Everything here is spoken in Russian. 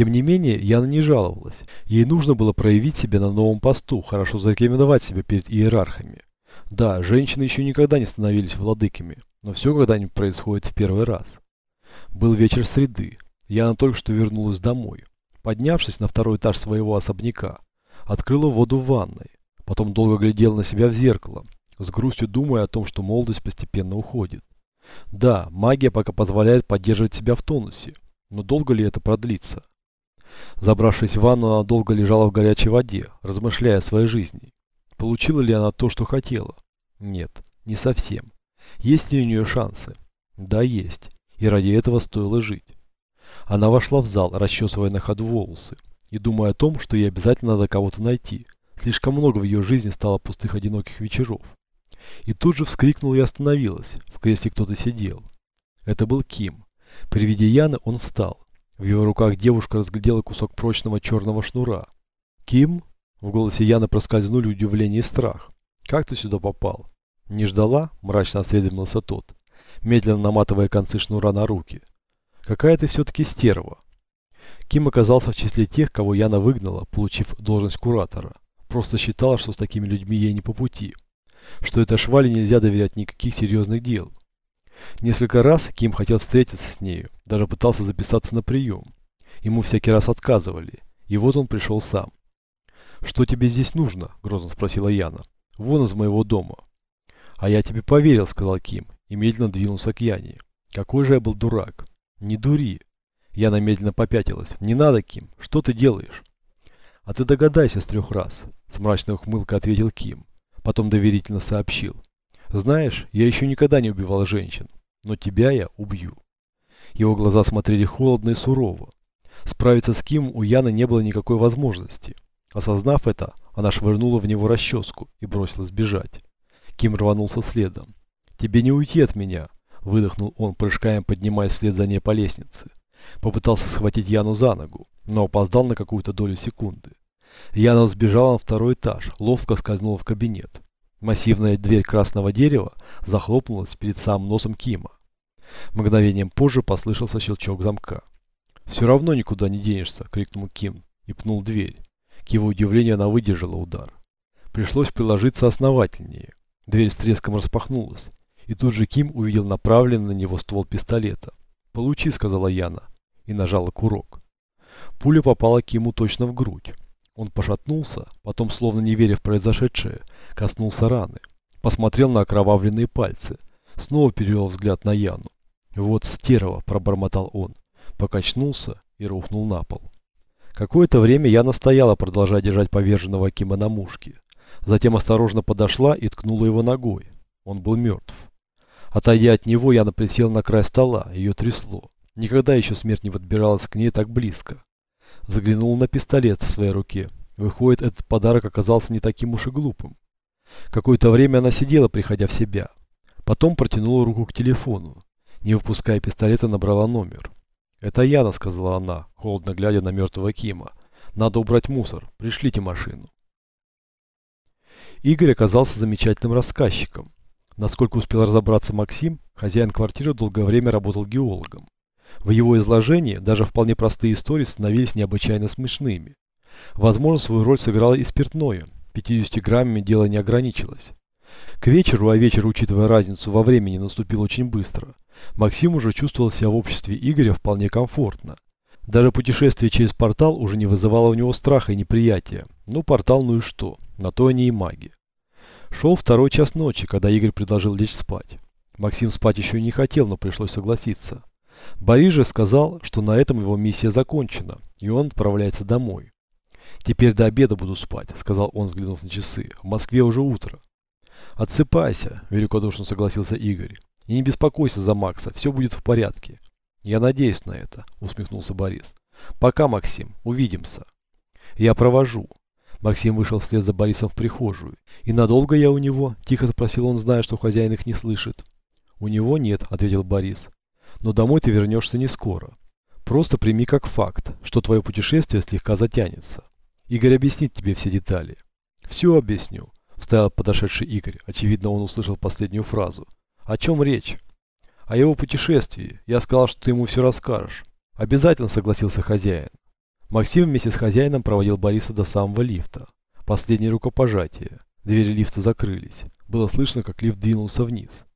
Тем не менее, Яна не жаловалась. Ей нужно было проявить себя на новом посту, хорошо зарекомендовать себя перед иерархами. Да, женщины еще никогда не становились владыками, но все когда-нибудь происходит в первый раз. Был вечер среды. Яна только что вернулась домой. Поднявшись на второй этаж своего особняка, открыла воду в ванной. Потом долго глядела на себя в зеркало, с грустью думая о том, что молодость постепенно уходит. Да, магия пока позволяет поддерживать себя в тонусе, но долго ли это продлится? Забравшись в ванну, она долго лежала в горячей воде, размышляя о своей жизни. Получила ли она то, что хотела? Нет, не совсем. Есть ли у нее шансы? Да, есть. И ради этого стоило жить. Она вошла в зал, расчесывая на ходу волосы, и думая о том, что ей обязательно надо кого-то найти. Слишком много в ее жизни стало пустых одиноких вечеров. И тут же вскрикнула и остановилась. В кресле кто-то сидел. Это был Ким. При виде Яны он встал. В его руках девушка разглядела кусок прочного черного шнура. «Ким?» В голосе Яны проскользнули удивление и страх. «Как ты сюда попал?» «Не ждала?» – мрачно осведомился тот, медленно наматывая концы шнура на руки. «Какая ты все-таки стерва!» Ким оказался в числе тех, кого Яна выгнала, получив должность куратора. Просто считала, что с такими людьми ей не по пути. Что этой швали нельзя доверять никаких серьезных дел. Несколько раз Ким хотел встретиться с нею, даже пытался записаться на прием. Ему всякий раз отказывали, и вот он пришел сам. «Что тебе здесь нужно?» – грозно спросила Яна. «Вон из моего дома». «А я тебе поверил», – сказал Ким, и медленно двинулся к Яне. «Какой же я был дурак!» «Не дури!» Яна медленно попятилась. «Не надо, Ким, что ты делаешь?» «А ты догадайся с трех раз», – с мрачной ухмылкой ответил Ким. Потом доверительно сообщил. Знаешь, я еще никогда не убивал женщин, но тебя я убью. Его глаза смотрели холодно и сурово. Справиться с Ким у Яны не было никакой возможности. Осознав это, она швырнула в него расческу и бросилась бежать. Ким рванулся следом. «Тебе не уйти от меня!» – выдохнул он, прыжками поднимаясь вслед за ней по лестнице. Попытался схватить Яну за ногу, но опоздал на какую-то долю секунды. Яна сбежала на второй этаж, ловко скользнула в кабинет. Массивная дверь красного дерева захлопнулась перед самым носом Кима. Мгновением позже послышался щелчок замка. «Все равно никуда не денешься!» – крикнул Ким и пнул дверь. К его удивлению она выдержала удар. Пришлось приложиться основательнее. Дверь с треском распахнулась, и тут же Ким увидел направленный на него ствол пистолета. «Получи», – сказала Яна, и нажала курок. Пуля попала Киму точно в грудь. Он пошатнулся, потом, словно не веря в произошедшее, коснулся раны. Посмотрел на окровавленные пальцы. Снова перевел взгляд на Яну. «Вот стерва!» – пробормотал он. Покачнулся и рухнул на пол. Какое-то время Яна стояла, продолжая держать поверженного Кима на мушке. Затем осторожно подошла и ткнула его ногой. Он был мертв. Отойдя от него, Яна присела на край стола, ее трясло. Никогда еще смерть не подбиралась к ней так близко. Заглянул на пистолет в своей руке. Выходит, этот подарок оказался не таким уж и глупым. Какое-то время она сидела, приходя в себя. Потом протянула руку к телефону. Не выпуская пистолета, набрала номер. «Это Яна», — сказала она, холодно глядя на мертвого Кима. «Надо убрать мусор. Пришлите машину». Игорь оказался замечательным рассказчиком. Насколько успел разобраться Максим, хозяин квартиры долгое время работал геологом. В его изложении даже вполне простые истории становились необычайно смешными. Возможно, свою роль сыграло и спиртное. 50 граммами дело не ограничилось. К вечеру, а вечер, учитывая разницу во времени, наступил очень быстро. Максим уже чувствовал себя в обществе Игоря вполне комфортно. Даже путешествие через портал уже не вызывало у него страха и неприятия. Ну, портал, ну и что? На то они и маги. Шел второй час ночи, когда Игорь предложил лечь спать. Максим спать еще не хотел, но пришлось согласиться. Борис же сказал, что на этом его миссия закончена, и он отправляется домой. «Теперь до обеда буду спать», — сказал он, взглянув на часы. «В Москве уже утро». «Отсыпайся», — великодушно согласился Игорь. «И не беспокойся за Макса, все будет в порядке». «Я надеюсь на это», — усмехнулся Борис. «Пока, Максим, увидимся». «Я провожу». Максим вышел вслед за Борисом в прихожую. «И надолго я у него?» – тихо спросил он, зная, что хозяин их не слышит. «У него нет», – ответил Борис но домой ты вернешься не скоро. Просто прими как факт, что твое путешествие слегка затянется. Игорь объяснит тебе все детали. Все объясню, вставил подошедший Игорь. Очевидно, он услышал последнюю фразу. О чем речь? О его путешествии. Я сказал, что ты ему все расскажешь. Обязательно согласился хозяин. Максим вместе с хозяином проводил Бориса до самого лифта. Последнее рукопожатие. Двери лифта закрылись. Было слышно, как лифт двинулся вниз.